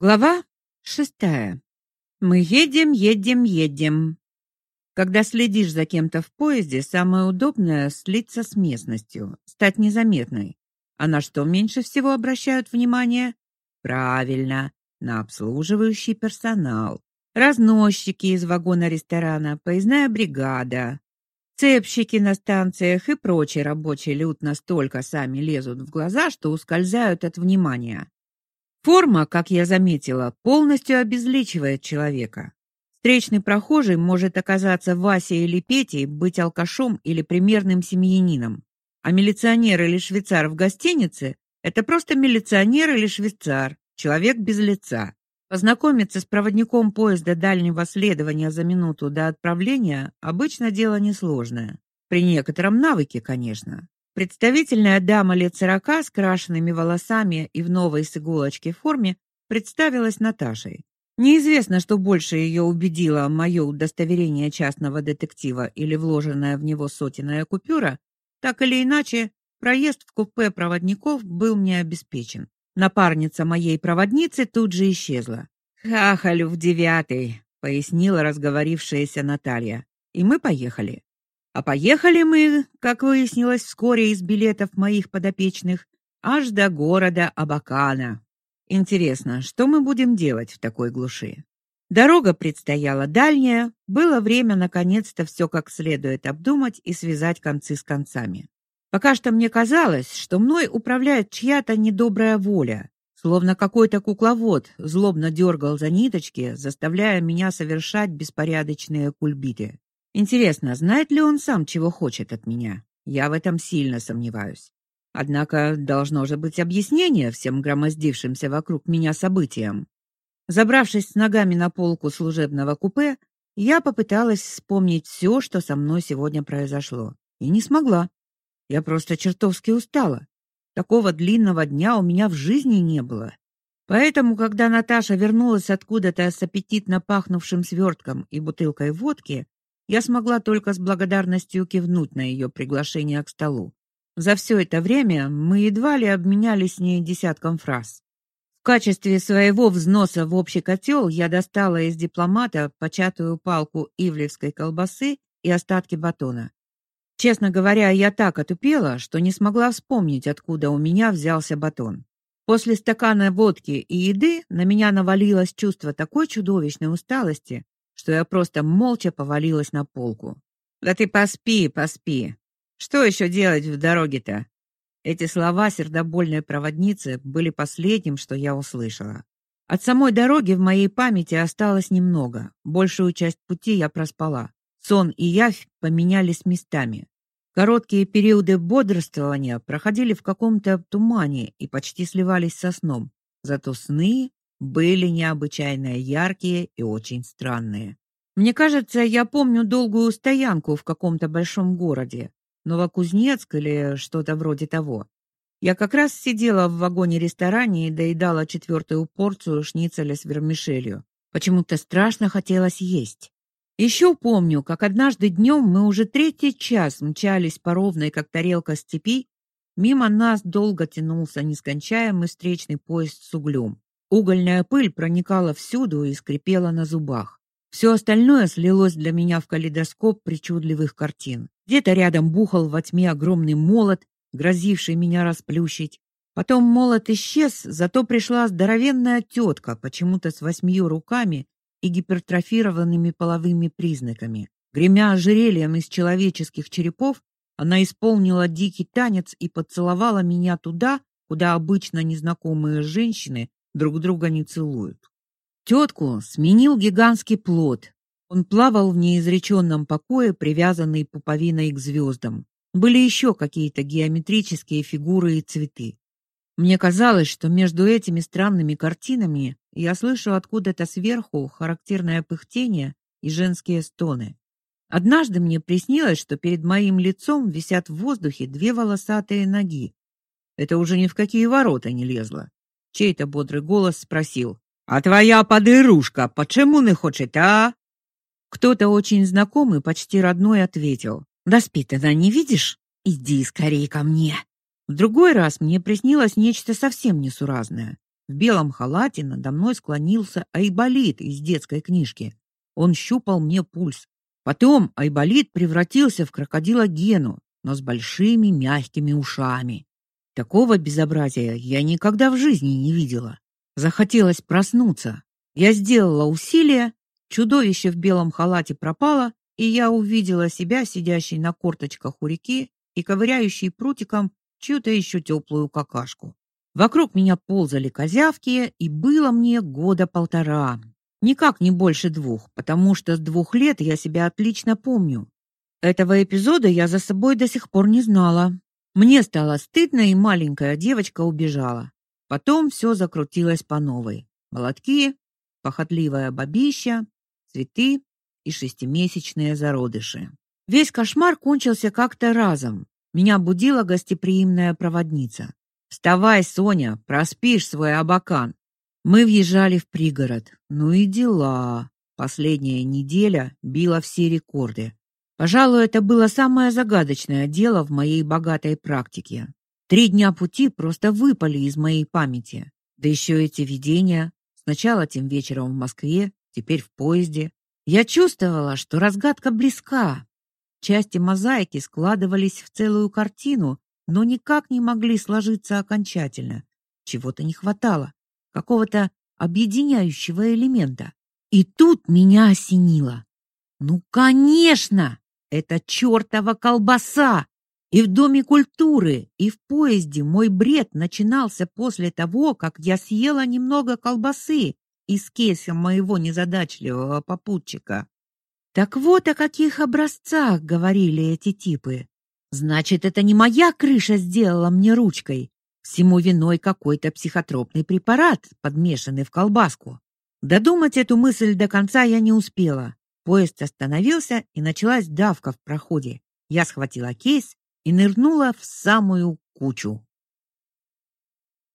Глава шестая. Мы едем, едем, едем. Когда следишь за кем-то в поезде, самое удобное слиться с местностью, стать незаметной. А на что меньше всего обращают внимание? Правильно, на обслуживающий персонал. Разносчики из вагона ресторана, поездная бригада, цепщики на станциях и прочий рабочий люд настолько сами лезут в глаза, что ускользают от внимания. Форма, как я заметила, полностью обезличивает человека. Встречный прохожий может оказаться Васей или Петей, быть алкашом или примерным семьянином. А милиционер или швейцар в гостинице это просто милиционер или швейцар, человек без лица. Познакомиться с проводником поезда дальнего следования за минуту до отправления обычно дело несложное. При некотором навыке, конечно. Представительная дама лет сорока с крашенными волосами и в новой с иголочки форме представилась Наташей. Неизвестно, что больше ее убедило мое удостоверение частного детектива или вложенная в него сотенная купюра, так или иначе, проезд в купе проводников был мне обеспечен. Напарница моей проводницы тут же исчезла. «Хахалю в девятый», — пояснила разговорившаяся Наталья. И мы поехали. А поехали мы, как выяснилось вскоре из билетов моих подопечных, аж до города Абакана. Интересно, что мы будем делать в такой глуши? Дорога предстояла дальняя, было время наконец-то все как следует обдумать и связать концы с концами. Пока что мне казалось, что мной управляет чья-то недобрая воля, словно какой-то кукловод злобно дергал за ниточки, заставляя меня совершать беспорядочные кульбиты. Интересно, знает ли он сам, чего хочет от меня? Я в этом сильно сомневаюсь. Однако должно же быть объяснение всем громоздившимся вокруг меня событиям. Забравшись с ногами на полку служебного купе, я попыталась вспомнить все, что со мной сегодня произошло, и не смогла. Я просто чертовски устала. Такого длинного дня у меня в жизни не было. Поэтому, когда Наташа вернулась откуда-то с аппетитно пахнувшим свертком и бутылкой водки, я смогла только с благодарностью кивнуть на ее приглашение к столу. За все это время мы едва ли обменялись с ней десятком фраз. В качестве своего взноса в общий котел я достала из дипломата початую палку ивлевской колбасы и остатки батона. Честно говоря, я так отупела, что не смогла вспомнить, откуда у меня взялся батон. После стакана водки и еды на меня навалилось чувство такой чудовищной усталости, что я просто молча повалилась на полку. Да ты поспи, поспи. Что еще делать в дороге-то? Эти слова сердобольной проводницы были последним, что я услышала. От самой дороги в моей памяти осталось немного. Большую часть пути я проспала. Сон и явь поменялись местами. Короткие периоды бодрствования проходили в каком-то тумане и почти сливались со сном. Зато сны были необычайно яркие и очень странные. Мне кажется, я помню долгую стоянку в каком-то большом городе, Новокузнецк или что-то вроде того. Я как раз сидела в вагоне-ресторане и доедала четвертую порцию шницеля с вермишелью. Почему-то страшно хотелось есть. Еще помню, как однажды днем мы уже третий час мчались по ровной, как тарелка степи, мимо нас долго тянулся нескончаемый встречный поезд с углем. Угольная пыль проникала всюду и скрипела на зубах. Все остальное слилось для меня в калейдоскоп причудливых картин. Где-то рядом бухал во тьме огромный молот, грозивший меня расплющить. Потом молот исчез, зато пришла здоровенная тетка, почему-то с восьмью руками и гипертрофированными половыми признаками. Гремя ожерельем из человеческих черепов, она исполнила дикий танец и поцеловала меня туда, куда обычно незнакомые женщины друг друга не целуют. Тетку сменил гигантский плод. Он плавал в неизреченном покое, привязанный пуповиной к звездам. Были еще какие-то геометрические фигуры и цветы. Мне казалось, что между этими странными картинами я слышу откуда-то сверху характерное пыхтение и женские стоны. Однажды мне приснилось, что перед моим лицом висят в воздухе две волосатые ноги. Это уже ни в какие ворота не лезло. Чей-то бодрый голос спросил: "А твоя подырушка почему не хочет, а?" Кто-то очень знакомый, почти родной ответил: "Да спит она, не видишь? Иди скорее ко мне". В другой раз мне приснилось нечто совсем несуразное. В белом халате надо мной склонился Айболит из детской книжки. Он щупал мне пульс. Потом Айболит превратился в крокодила Гену, но с большими мягкими ушами. Такого безобразия я никогда в жизни не видела. Захотелось проснуться. Я сделала усилие, чудовище в белом халате пропало, и я увидела себя сидящей на корточках у реки и ковыряющей прутиком чью-то еще теплую какашку. Вокруг меня ползали козявки, и было мне года полтора. Никак не больше двух, потому что с двух лет я себя отлично помню. Этого эпизода я за собой до сих пор не знала. Мне стало стыдно, и маленькая девочка убежала. Потом все закрутилось по новой. Молотки, похотливая бабища, цветы и шестимесячные зародыши. Весь кошмар кончился как-то разом. Меня будила гостеприимная проводница. Вставай, Соня, проспишь свой абакан. Мы въезжали в пригород. Ну и дела. Последняя неделя била все рекорды. Пожалуй, это было самое загадочное дело в моей богатой практике. Три дня пути просто выпали из моей памяти. Да еще эти видения. Сначала тем вечером в Москве, теперь в поезде. Я чувствовала, что разгадка близка. Части мозаики складывались в целую картину, но никак не могли сложиться окончательно. Чего-то не хватало, какого-то объединяющего элемента. И тут меня осенило. Ну, конечно, это чертова колбаса! И в доме культуры, и в поезде мой бред начинался после того, как я съела немного колбасы из кейса моего незадачливого попутчика. Так вот о каких образцах говорили эти типы. Значит, это не моя крыша сделала мне ручкой. Всему виной какой-то психотропный препарат, подмешанный в колбаску. Додумать эту мысль до конца я не успела. Поезд остановился, и началась давка в проходе. Я схватила кейс и нырнула в самую кучу.